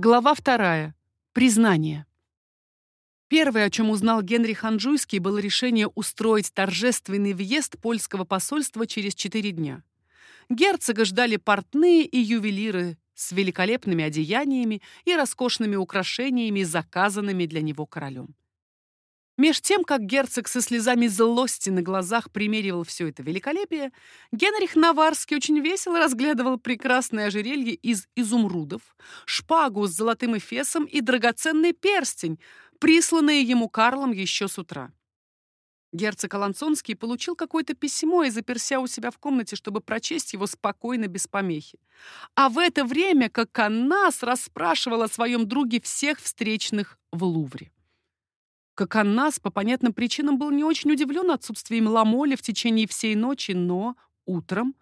Глава вторая. Признание. Первое, о чем узнал Генрих Анжуйский, было решение устроить торжественный въезд польского посольства через четыре дня. Герцога ждали портные и ювелиры с великолепными одеяниями и роскошными украшениями, заказанными для него королем. Меж тем, как герцог со слезами злости на глазах примеривал все это великолепие, Генрих Наварский очень весело разглядывал прекрасное ожерелье из изумрудов, шпагу с золотым эфесом и драгоценный перстень, присланные ему Карлом еще с утра. Герцог Алансонский получил какое-то письмо и заперся у себя в комнате, чтобы прочесть его спокойно, без помехи. А в это время как Каннас расспрашивал о своем друге всех встречных в Лувре. Как Аннас по понятным причинам был не очень удивлен отсутствием Ламоли в течение всей ночи, но утром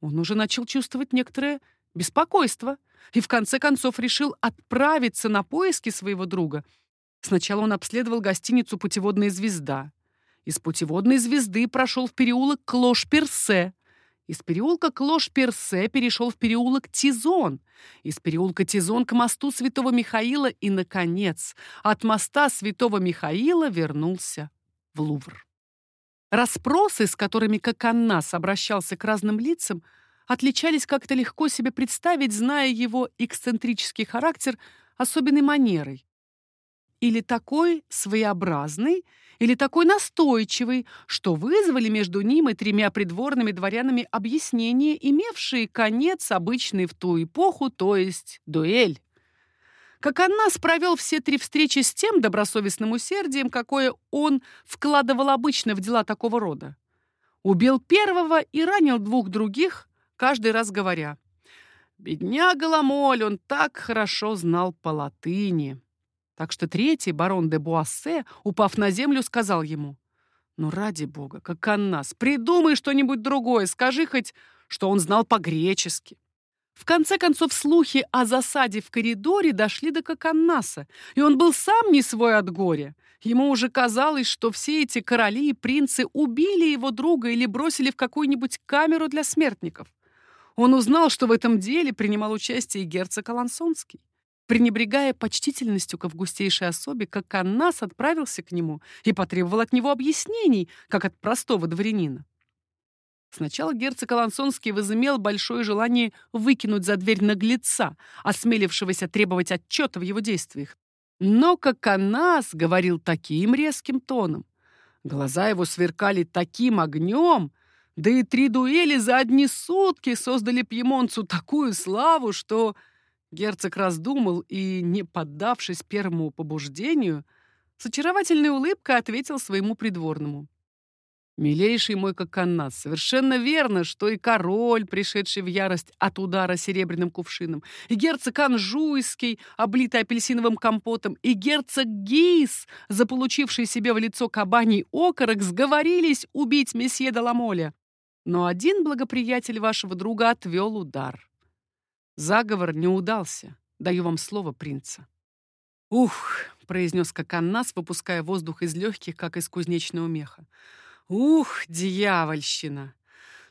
он уже начал чувствовать некоторое беспокойство и в конце концов решил отправиться на поиски своего друга. Сначала он обследовал гостиницу «Путеводная звезда». Из «Путеводной звезды» прошел в переулок Клош-Персе, из переулка Клош-Персе перешел в переулок Тизон. Из переулка Тизон к мосту Святого Михаила и, наконец, от моста Святого Михаила вернулся в Лувр. Распросы, с которыми Коканнас обращался к разным лицам, отличались как-то легко себе представить, зная его эксцентрический характер особенной манерой. Или такой своеобразный, или такой настойчивый, что вызвали между ним и тремя придворными дворянами объяснения, имевшие конец обычный в ту эпоху, то есть дуэль. Как Аннас провел все три встречи с тем добросовестным усердием, какое он вкладывал обычно в дела такого рода. Убил первого и ранил двух других, каждый раз говоря, «Бедняга Ламоль, он так хорошо знал по латыни». Так что третий, барон де Буассе, упав на землю, сказал ему, «Ну, ради бога, как Аннас, придумай что-нибудь другое, скажи хоть, что он знал по-гречески». В конце концов, слухи о засаде в коридоре дошли до Коканнаса, и он был сам не свой от горя. Ему уже казалось, что все эти короли и принцы убили его друга или бросили в какую-нибудь камеру для смертников. Он узнал, что в этом деле принимал участие и герцог Алансонский. Пренебрегая почтительностью к августейшей особе, как Аннас отправился к нему и потребовал от него объяснений, как от простого дворянина. Сначала герцог Алансонский возымел большое желание выкинуть за дверь наглеца, осмелившегося требовать отчета в его действиях. Но как Аннас говорил таким резким тоном, глаза его сверкали таким огнем, да и три дуэли за одни сутки создали пьемонцу такую славу, что Герцог раздумал и, не поддавшись первому побуждению, с очаровательной улыбкой ответил своему придворному. «Милейший мой Коканнас, совершенно верно, что и король, пришедший в ярость от удара серебряным кувшином, и герцог Анжуйский, облитый апельсиновым компотом, и герцог Гис, заполучивший себе в лицо кабаний окорок, сговорились убить месье Даламоля. Но один благоприятель вашего друга отвел удар. Заговор не удался. Даю вам слово принца. Ух, произнес Коканнас, выпуская воздух из легких, как из кузнечного меха. Ух, дьявольщина!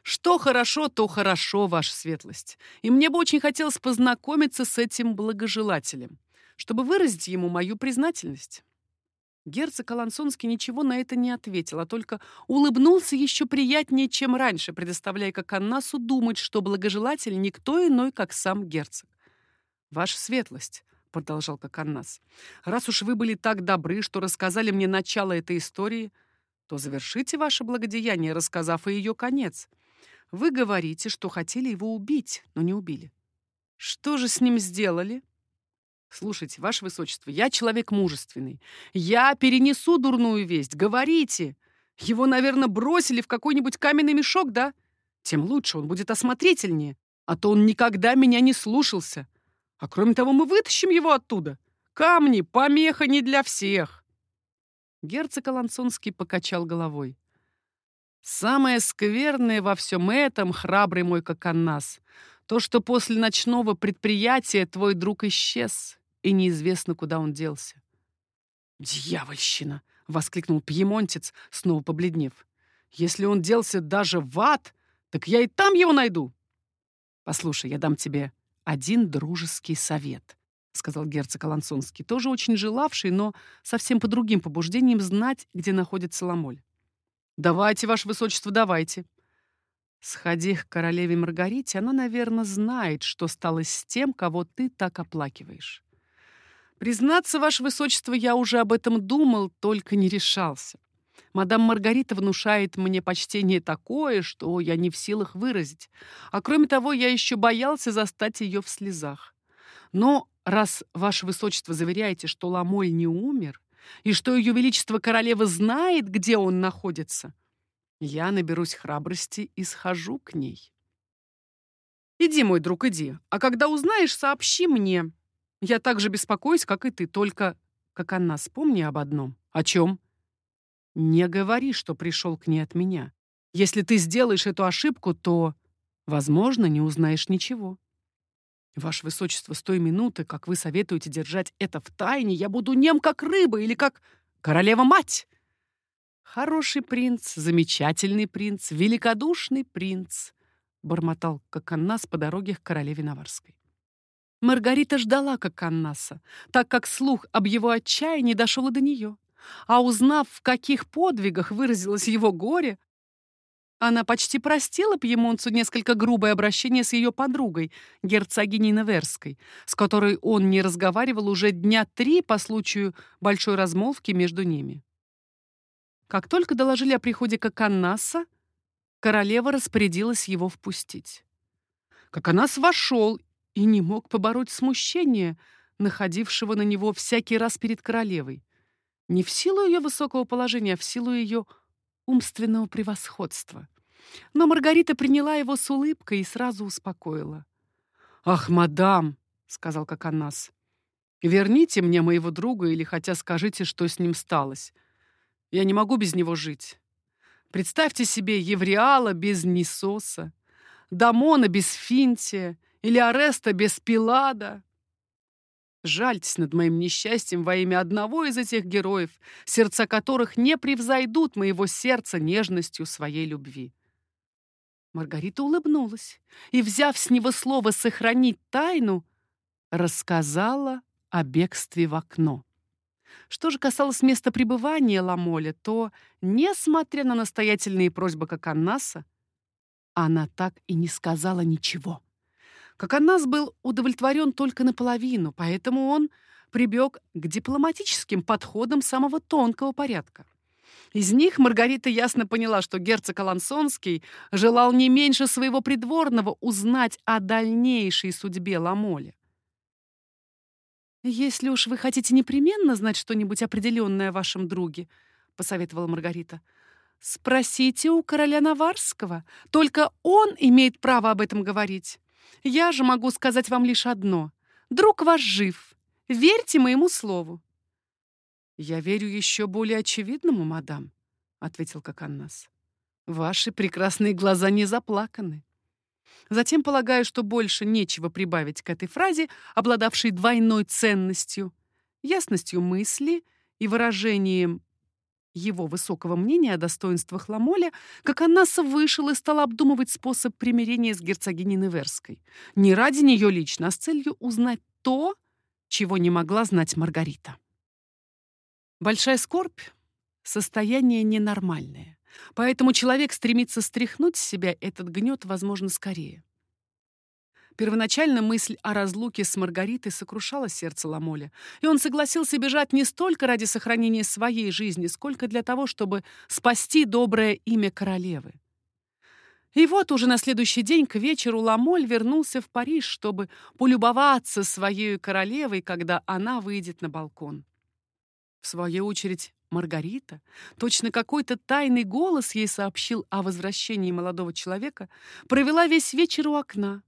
Что хорошо, то хорошо, ваша светлость. И мне бы очень хотелось познакомиться с этим благожелателем, чтобы выразить ему мою признательность. Герцог Алансонский ничего на это не ответил, а только улыбнулся еще приятнее, чем раньше, предоставляя как Аннасу думать, что благожелатель никто иной, как сам герцог. «Ваша светлость», — продолжал как Аннас, «раз уж вы были так добры, что рассказали мне начало этой истории, то завершите ваше благодеяние, рассказав и ее конец. Вы говорите, что хотели его убить, но не убили. Что же с ним сделали?» Слушайте, ваше высочество, я человек мужественный. Я перенесу дурную весть. Говорите. Его, наверное, бросили в какой-нибудь каменный мешок, да? Тем лучше, он будет осмотрительнее. А то он никогда меня не слушался. А кроме того, мы вытащим его оттуда. Камни — помеха не для всех. Герцог Алансонский покачал головой. Самое скверное во всем этом, храбрый мой коканнас, то, что после ночного предприятия твой друг исчез, и неизвестно, куда он делся. «Дьявольщина!» — воскликнул пьемонтец, снова побледнев. «Если он делся даже в ад, так я и там его найду!» «Послушай, я дам тебе один дружеский совет», — сказал герцог Алансонский, тоже очень желавший, но совсем по другим побуждениям знать, где находится Ламоль. «Давайте, ваше высочество, давайте». Сходи к королеве Маргарите, она, наверное, знает, что стало с тем, кого ты так оплакиваешь. Признаться, ваше высочество, я уже об этом думал, только не решался. Мадам Маргарита внушает мне почтение такое, что я не в силах выразить. А кроме того, я еще боялся застать ее в слезах. Но раз ваше высочество заверяете, что Ламоль не умер, и что ее величество королева знает, где он находится, я наберусь храбрости и схожу к ней. Иди, мой друг, иди. А когда узнаешь, сообщи мне. Я так же беспокоюсь, как и ты, только, как она, вспомни об одном. О чем? Не говори, что пришел к ней от меня. Если ты сделаешь эту ошибку, то, возможно, не узнаешь ничего. Ваше Высочество, с той минуты, как вы советуете держать это в тайне, я буду нем, как рыба или как королева-мать. Хороший принц, замечательный принц, великодушный принц, бормотал Коканнас по дороге к королеве Наварской. Маргарита ждала Коканнаса, так как слух об его отчаянии дошел и до нее. А узнав, в каких подвигах выразилось его горе, она почти простила Пьемонцу несколько грубое обращение с ее подругой, герцогиней Неверской, с которой он не разговаривал уже дня три по случаю большой размолвки между ними. Как только доложили о приходе Коканнаса, королева распорядилась его впустить. Коканас вошел и не мог побороть смущение, находившего на него всякий раз перед королевой. Не в силу ее высокого положения, а в силу ее умственного превосходства. Но Маргарита приняла его с улыбкой и сразу успокоила. «Ах, мадам!» — сказал Коканас. «Верните мне моего друга или хотя скажите, что с ним сталось. Я не могу без него жить. Представьте себе Евриала без Нисоса, Дамона без Финтия или Ареста без Пилада. Жальтесь над моим несчастьем во имя одного из этих героев, сердца которых не превзойдут моего сердца нежностью своей любви. Маргарита улыбнулась и, взяв с него слово «сохранить тайну», рассказала о бегстве в окно. Что же касалось места пребывания Ламоля, то, несмотря на настоятельные просьбы Коканнаса, она так и не сказала ничего. Коканнас был удовлетворен только наполовину, поэтому он прибег к дипломатическим подходам самого тонкого порядка. Из них Маргарита ясно поняла, что герцог Алансонский желал не меньше своего придворного узнать о дальнейшей судьбе Ламоля. «Если уж вы хотите непременно знать что-нибудь определенное о вашем друге», — посоветовала Маргарита, — «спросите у короля Наварского. Только он имеет право об этом говорить. Я же могу сказать вам лишь одно. Друг ваш жив. Верьте моему слову». «Я верю еще более очевидному, мадам», — ответил Коканнас. «Ваши прекрасные глаза не заплаканы». Затем полагаю, что больше нечего прибавить к этой фразе, обладавшей двойной ценностью, ясностью мысли и выражением его высокого мнения о достоинствах Ламоля, как Аннаса вышел и стал обдумывать способ примирения с герцогиней Неверской. Не ради нее лично, а с целью узнать то, чего не могла знать Маргарита. Большая скорбь — состояние ненормальное, поэтому человек стремится стряхнуть с себя этот гнет, возможно, скорее. Первоначально мысль о разлуке с Маргаритой сокрушала сердце Ламоля, и он согласился бежать не столько ради сохранения своей жизни, сколько для того, чтобы спасти доброе имя королевы. И вот уже на следующий день к вечеру Ламоль вернулся в Париж, чтобы полюбоваться своей королевой, когда она выйдет на балкон. В свою очередь, Маргарита, точно какой-то тайный голос ей сообщил о возвращении молодого человека, провела весь вечер у окна,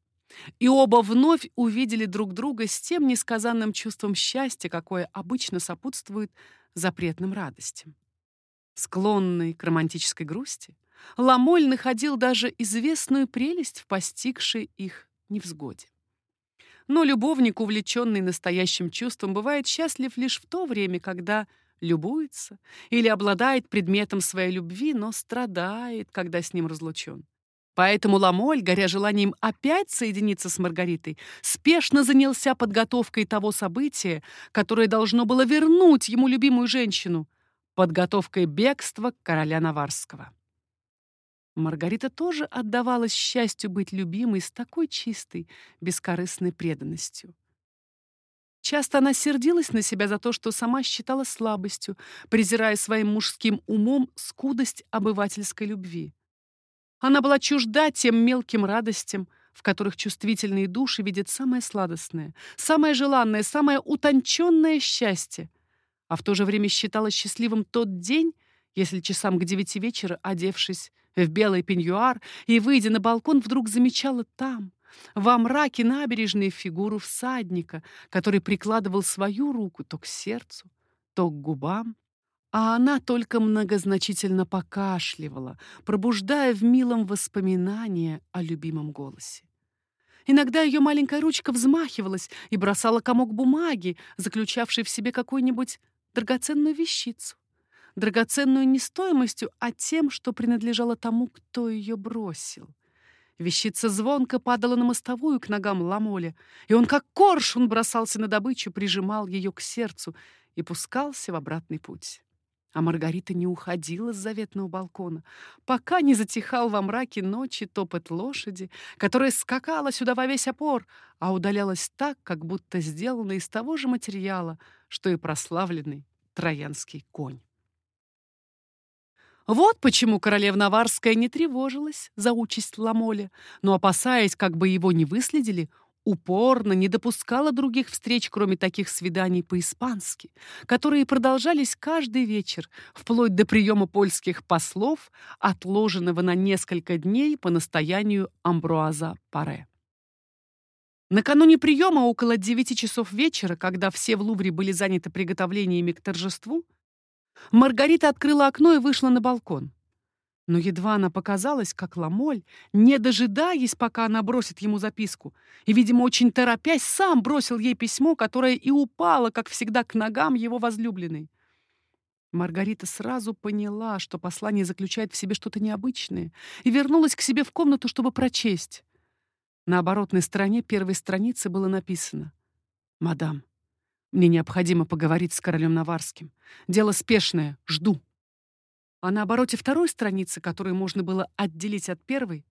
и оба вновь увидели друг друга с тем несказанным чувством счастья, какое обычно сопутствует запретным радостям. Склонный к романтической грусти, Ламоль находил даже известную прелесть в постигшей их невзгоде. Но любовник, увлеченный настоящим чувством, бывает счастлив лишь в то время, когда любуется или обладает предметом своей любви, но страдает, когда с ним разлучен. Поэтому Ламоль, горя желанием опять соединиться с Маргаритой, спешно занялся подготовкой того события, которое должно было вернуть ему любимую женщину — подготовкой бегства короля Наварского. Маргарита тоже отдавалась счастью быть любимой с такой чистой, бескорыстной преданностью. Часто она сердилась на себя за то, что сама считала слабостью, презирая своим мужским умом скудость обывательской любви. Она была чужда тем мелким радостям, в которых чувствительные души видят самое сладостное, самое желанное, самое утонченное счастье, а в то же время считала счастливым тот день, если часам к девяти вечера, одевшись в белый пеньюар и, выйдя на балкон, вдруг замечала там, во мраке набережной фигуру всадника, который прикладывал свою руку то к сердцу, то к губам, а она только многозначительно покашливала, пробуждая в милом воспоминание о любимом голосе. Иногда ее маленькая ручка взмахивалась и бросала комок бумаги, заключавший в себе какую-нибудь драгоценную вещицу. Драгоценную не стоимостью, а тем, что принадлежало тому, кто ее бросил. Вещица звонко падала на мостовую к ногам Ламоля, и он, как коршун, бросался на добычу, прижимал ее к сердцу и пускался в обратный путь. А Маргарита не уходила с заветного балкона, пока не затихал во мраке ночи топот лошади, которая скакала сюда во весь опор, а удалялась так, как будто сделана из того же материала, что и прославленный троянский конь. Вот почему королева Наварская не тревожилась за участь Ламоля, но, опасаясь, как бы его не выследили, упорно не допускала других встреч, кроме таких свиданий по-испански, которые продолжались каждый вечер, вплоть до приема польских послов, отложенного на несколько дней по настоянию Амбруаза Паре. Накануне приема около девяти часов вечера, когда все в Лувре были заняты приготовлениями к торжеству, Маргарита открыла окно и вышла на балкон. Но едва она показалась, как Ламоль, не дожидаясь, пока она бросит ему записку, и, видимо, очень торопясь, сам бросил ей письмо, которое и упало, как всегда, к ногам его возлюбленной. Маргарита сразу поняла, что послание заключает в себе что-то необычное, и вернулась к себе в комнату, чтобы прочесть. На оборотной стороне первой страницы было написано «Мадам, мне необходимо поговорить с королем Наварским. Дело спешное, жду. А на обороте второй страницы, которую можно было отделить от первой,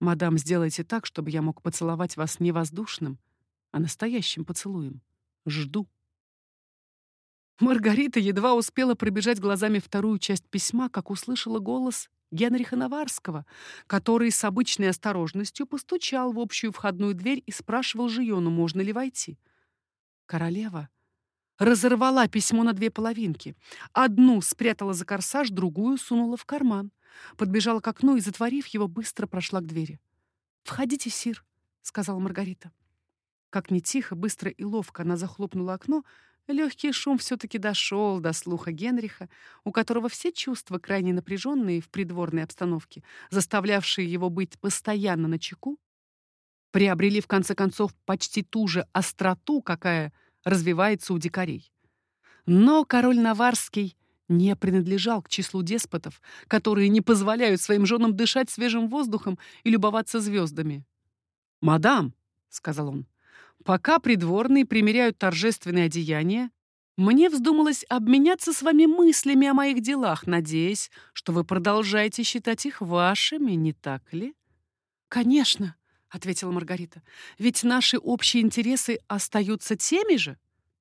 «Мадам, сделайте так, чтобы я мог поцеловать вас не воздушным, а настоящим поцелуем. Жду». Маргарита едва успела пробежать глазами вторую часть письма, как услышала голос Генриха Наварского, который с обычной осторожностью постучал в общую входную дверь и спрашивал Жиону, можно ли войти. Королева разорвала письмо на две половинки. Одну спрятала за корсаж, другую сунула в карман. Подбежала к окну и, затворив его, быстро прошла к двери. «Входите, сир», — сказала Маргарита. Как не тихо, быстро и ловко она захлопнула окно, легкий шум все-таки дошел до слуха Генриха, у которого все чувства, крайне напряженные в придворной обстановке, заставлявшие его быть постоянно на чеку, приобрели в конце концов почти ту же остроту, какая — развивается у дикарей. Но король Наварский не принадлежал к числу деспотов, которые не позволяют своим женам дышать свежим воздухом и любоваться звездами. «Мадам», — сказал он, — «пока придворные примеряют торжественные одеяния, мне вздумалось обменяться с вами мыслями о моих делах, надеясь, что вы продолжаете считать их вашими, не так ли?» «Конечно», — ответила Маргарита. «Ведь наши общие интересы остаются теми же?»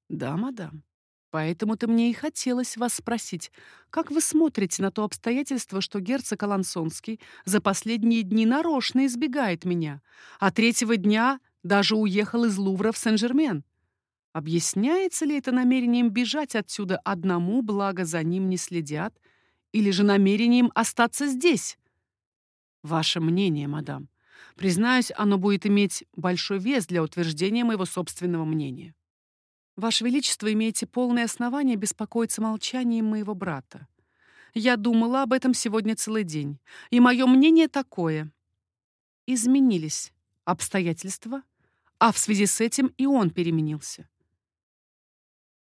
«Да, мадам. Поэтому-то мне и хотелось вас спросить, как вы смотрите на то обстоятельство, что герцог Алансонский за последние дни нарочно избегает меня, а третьего дня даже уехал из Лувра в Сен-Жермен? Объясняется ли это намерением бежать отсюда одному, благо за ним не следят, или же намерением остаться здесь? Ваше мнение, мадам. Признаюсь, оно будет иметь большой вес для утверждения моего собственного мнения. Ваше Величество, имеете полное основание беспокоиться молчанием моего брата. Я думала об этом сегодня целый день, и мое мнение такое. Изменились обстоятельства, а в связи с этим и он переменился.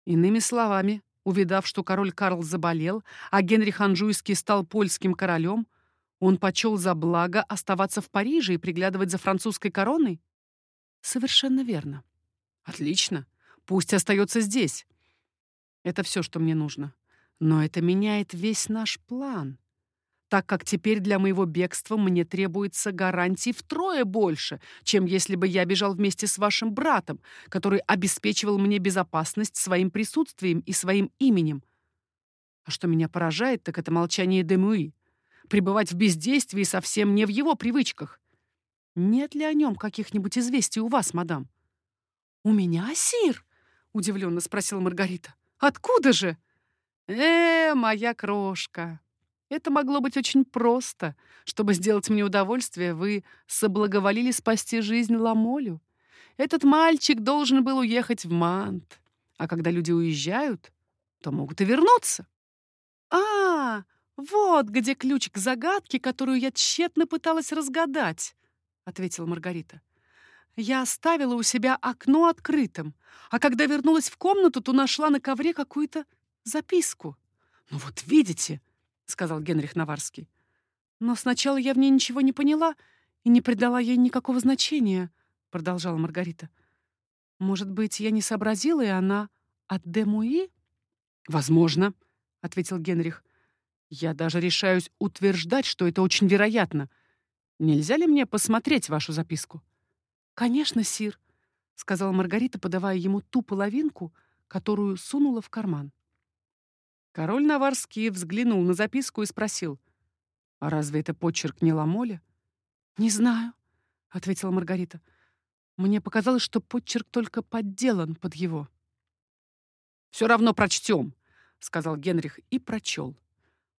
Иными словами, увидав, что король Карл заболел, а Генрих Анжуйский стал польским королем, Он почел за благо оставаться в Париже и приглядывать за французской короной? Совершенно верно. Отлично. Пусть остается здесь. Это все, что мне нужно. Но это меняет весь наш план так как теперь для моего бегства мне требуется гарантий втрое больше, чем если бы я бежал вместе с вашим братом, который обеспечивал мне безопасность своим присутствием и своим именем. А что меня поражает, так это молчание Демуи. Пребывать в бездействии совсем не в его привычках. Нет ли о нем каких-нибудь известий у вас, мадам? «У меня, сир?» — удивленно спросила Маргарита. «Откуда же?» «Э, моя крошка!» Это могло быть очень просто. Чтобы сделать мне удовольствие, вы соблаговолили спасти жизнь Ламолю. Этот мальчик должен был уехать в Мант. А когда люди уезжают, то могут и вернуться. А, вот где ключ к загадке, которую я тщетно пыталась разгадать, ответила Маргарита. Я оставила у себя окно открытым, а когда вернулась в комнату, то нашла на ковре какую-то записку. Ну вот видите, сказал Генрих Наварский. Но сначала я в ней ничего не поняла и не придала ей никакого значения, продолжала Маргарита. Может быть, я не сообразила, и она от Демуи? Возможно, ответил Генрих. Я даже решаюсь утверждать, что это очень вероятно. Нельзя ли мне посмотреть вашу записку? Конечно, сир, сказала Маргарита, подавая ему ту половинку, которую сунула в карман. Король Наварский взглянул на записку и спросил, «А разве это почерк не Ламоля?» «Не знаю», — ответила Маргарита. «Мне показалось, что почерк только подделан под его». «Все равно прочтем», — сказал Генрих и прочел.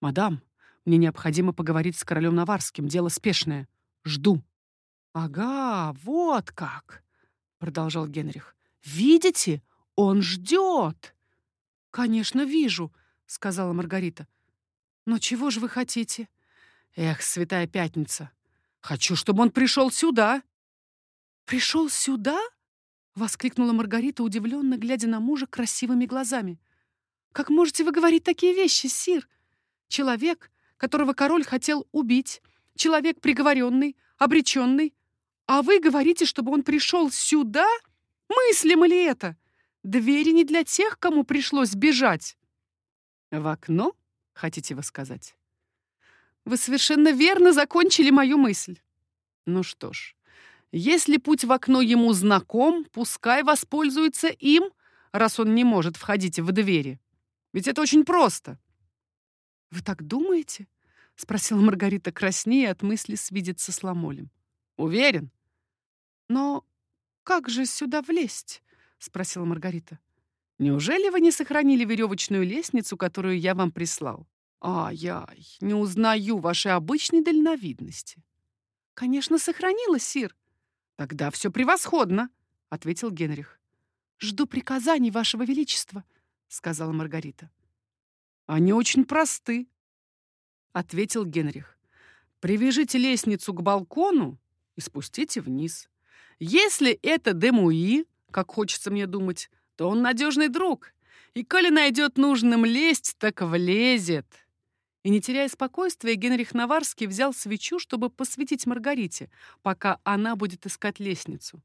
«Мадам, мне необходимо поговорить с королем Наварским. Дело спешное. Жду». «Ага, вот как», — продолжал Генрих. «Видите? Он ждет». «Конечно, вижу», — сказала Маргарита. «Но чего же вы хотите?» «Эх, святая пятница! Хочу, чтобы он пришел сюда!» «Пришел сюда?» — воскликнула Маргарита, удивленно глядя на мужа красивыми глазами. «Как можете вы говорить такие вещи, сир? Человек, которого король хотел убить, человек приговоренный, обреченный, а вы говорите, чтобы он пришел сюда? Мыслимо ли это? Двери не для тех, кому пришлось бежать!» В окно, хотите вы сказать? Вы совершенно верно закончили мою мысль. Ну что ж, если путь в окно ему знаком, пускай воспользуется им, раз он не может входить в двери. Ведь это очень просто. Вы так думаете? спросила Маргарита краснее от мысли свидеться с Ламолем. Уверен. Но как же сюда влезть? спросила Маргарита. Неужели вы не сохранили веревочную лестницу, которую я вам прислал? Ай-яй, не узнаю вашей обычной дальновидности. Конечно, сохранила, сир. Тогда все превосходно, ответил Генрих. Жду приказаний вашего величества, сказала Маргарита. Они очень просты, ответил Генрих. Привяжите лестницу к балкону и спустите вниз. Если это Демуи, как хочется мне думать, то он надежный друг. И коли найдет нужным лезть, так влезет. И не теряя спокойствия, Генрих Наварский взял свечу, чтобы посветить Маргарите, пока она будет искать лестницу.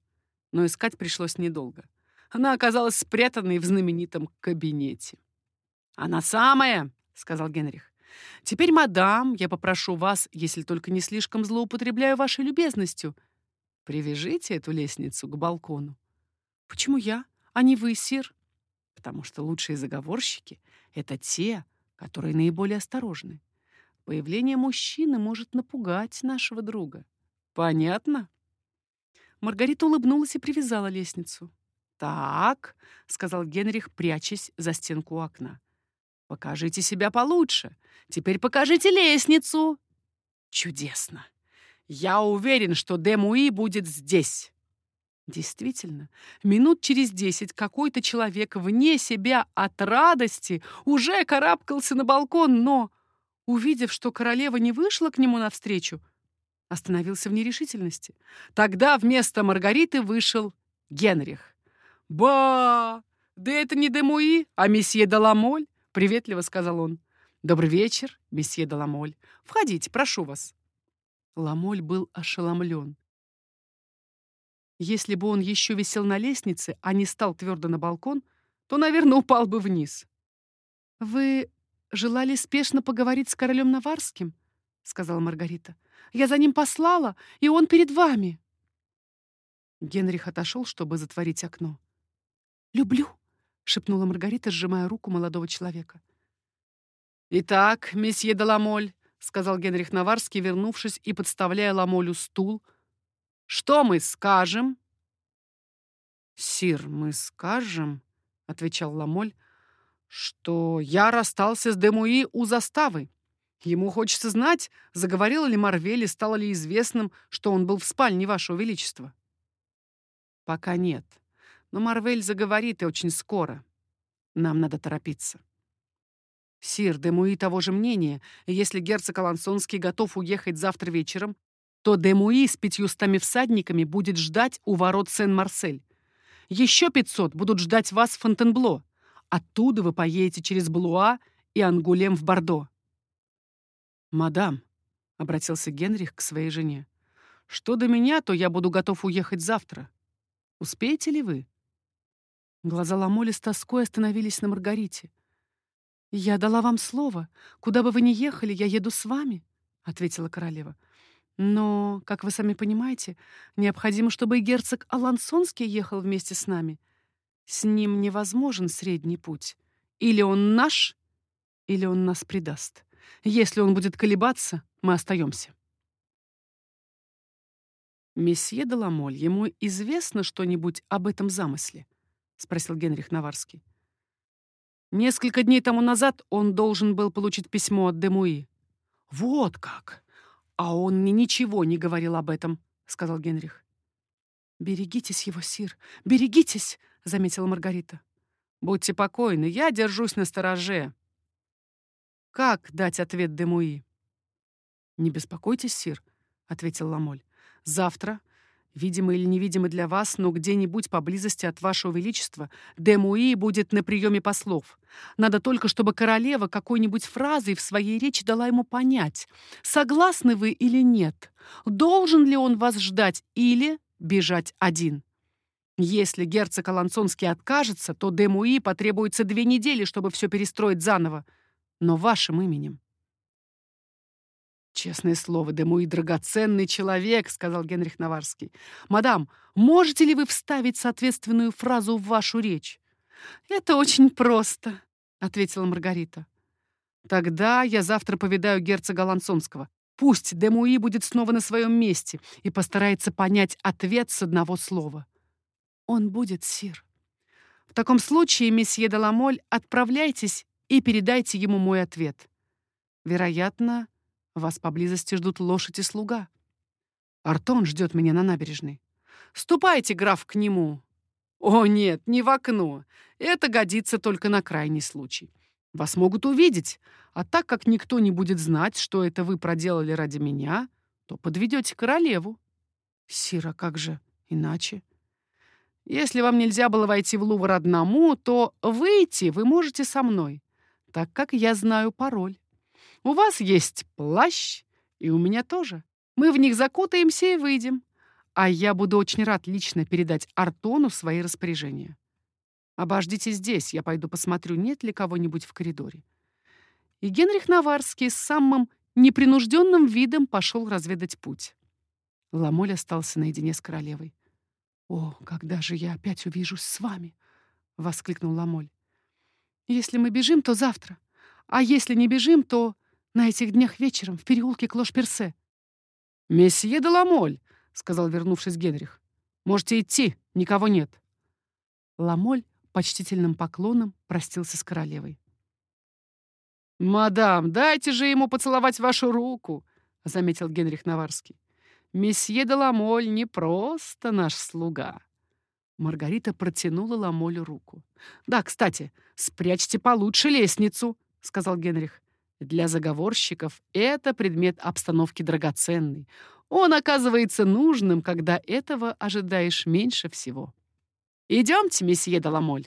Но искать пришлось недолго. Она оказалась спрятанной в знаменитом кабинете. «Она самая!» — сказал Генрих. «Теперь, мадам, я попрошу вас, если только не слишком злоупотребляю вашей любезностью, привяжите эту лестницу к балкону». «Почему я?» а не вы, сир. Потому что лучшие заговорщики — это те, которые наиболее осторожны. Появление мужчины может напугать нашего друга. Понятно? Маргарита улыбнулась и привязала лестницу. «Так», — сказал Генрих, прячась за стенку окна. «Покажите себя получше. Теперь покажите лестницу». «Чудесно. Я уверен, что Демуи будет здесь». Действительно, минут через десять какой-то человек вне себя от радости уже карабкался на балкон, но, увидев, что королева не вышла к нему навстречу, остановился в нерешительности. Тогда вместо Маргариты вышел Генрих. «Ба! Да это не Демуи, а месье Даламоль!» — приветливо сказал он. «Добрый вечер, месье Даламоль. Входите, прошу вас». Ламоль был ошеломлен. Если бы он еще висел на лестнице, а не стал твердо на балкон, то, наверное, упал бы вниз. «Вы желали спешно поговорить с королем Наварским?» — сказала Маргарита. «Я за ним послала, и он перед вами». Генрих отошел, чтобы затворить окно. «Люблю», — шепнула Маргарита, сжимая руку молодого человека. «Итак, месье де Ламоль», — сказал Генрих Наварский, вернувшись и подставляя Ламолю стул, — «что мы скажем?» «Сир, мы скажем», — отвечал Ламоль, — «что я расстался с Демуи у заставы. Ему хочется знать, заговорил ли Марвель и стало ли известным, что он был в спальне Вашего Величества». «Пока нет», но Марвель заговорит и очень скоро. Нам надо торопиться. Сир Демуи того же мнения, если герцог Алансонский готов уехать завтра вечером, то Демуи с пятьюстами всадниками будет ждать у ворот Сен-Марсель. Еще пятьсот будут ждать вас в Фонтенбло. Оттуда вы поедете через Блуа и Ангулем в Бордо. «Мадам», — обратился Генрих к своей жене, — «что до меня, то я буду готов уехать завтра. Успеете ли вы?» Глаза Ламоли с тоской остановились на Маргарите. «Я дала вам слово. Куда бы вы ни ехали, я еду с вами», — ответила королева. «Но, как вы сами понимаете, необходимо, чтобы и герцог Алансонский ехал вместе с нами. С ним невозможен средний путь. Или он наш, или он нас предаст. Если он будет колебаться, мы остаемся». «Месье де Ламоль, ему известно что-нибудь об этом замысле?» — спросил Генрих Наварский. Несколько дней тому назад он должен был получить письмо от Демуи. «Вот как! А он мне ничего не говорил об этом», — сказал Генрих. «Берегитесь его, сир, берегитесь!» — заметила Маргарита. «Будьте покойны, я держусь на стороже». «Как дать ответ Демуи?» «Не беспокойтесь, сир», — ответил Ламоль. «Завтра Видимо или невидимо для вас, но где-нибудь поблизости от вашего величества Демуи будет на приеме послов. Надо только, чтобы королева какой-нибудь фразой в своей речи дала ему понять, согласны вы или нет, должен ли он вас ждать или бежать один. Если герцог Алансонский откажется, то Демуи потребуется две недели, чтобы все перестроить заново, но вашим именем. «Честное слово, да мой драгоценный человек», — сказал Генрих Наварский. «Мадам, можете ли вы вставить соответственную фразу в вашу речь?» «Это очень просто», — ответила Маргарита. «Тогда я завтра повидаю герцога Лансонского. Пусть Демуи будет снова на своем месте и постарается понять ответ с одного слова». «Он будет, сир». «В таком случае, месье Деламоль, отправляйтесь и передайте ему мой ответ. Вероятно, вас поблизости ждут лошадь и слуга. Артон ждет меня на набережной. Ступайте, граф, к нему. О, нет, не в окно. Это годится только на крайний случай. Вас могут увидеть, а так как никто не будет знать, что это вы проделали ради меня, то подведете королеву. Сира, как же иначе? Если вам нельзя было войти в Лувр одному, то выйти вы можете со мной, так как я знаю пароль. У вас есть плащ, и у меня тоже. Мы в них закутаемся и выйдем. А я буду очень рад лично передать Артону свои распоряжения. Обождите здесь, я пойду посмотрю, нет ли кого-нибудь в коридоре. И Генрих Наварский с самым непринужденным видом пошел разведать путь. Ламоль остался наедине с королевой. «О, когда же я опять увижусь с вами?» — воскликнул Ламоль. «Если мы бежим, то завтра. А если не бежим, то на этих днях вечером в переулке Клош-Персе. «Месье де Ламоль», — сказал, вернувшись Генрих. «Можете идти, никого нет». Ламоль почтительным поклоном простился с королевой. «Мадам, дайте же ему поцеловать вашу руку», — заметил Генрих Наварский. «Месье де Ламоль не просто наш слуга». Маргарита протянула Ламолю руку. «Да, кстати, спрячьте получше лестницу», — сказал Генрих. Для заговорщиков это предмет обстановки драгоценный. Он оказывается нужным, когда этого ожидаешь меньше всего. Идемте, месье Даламоль.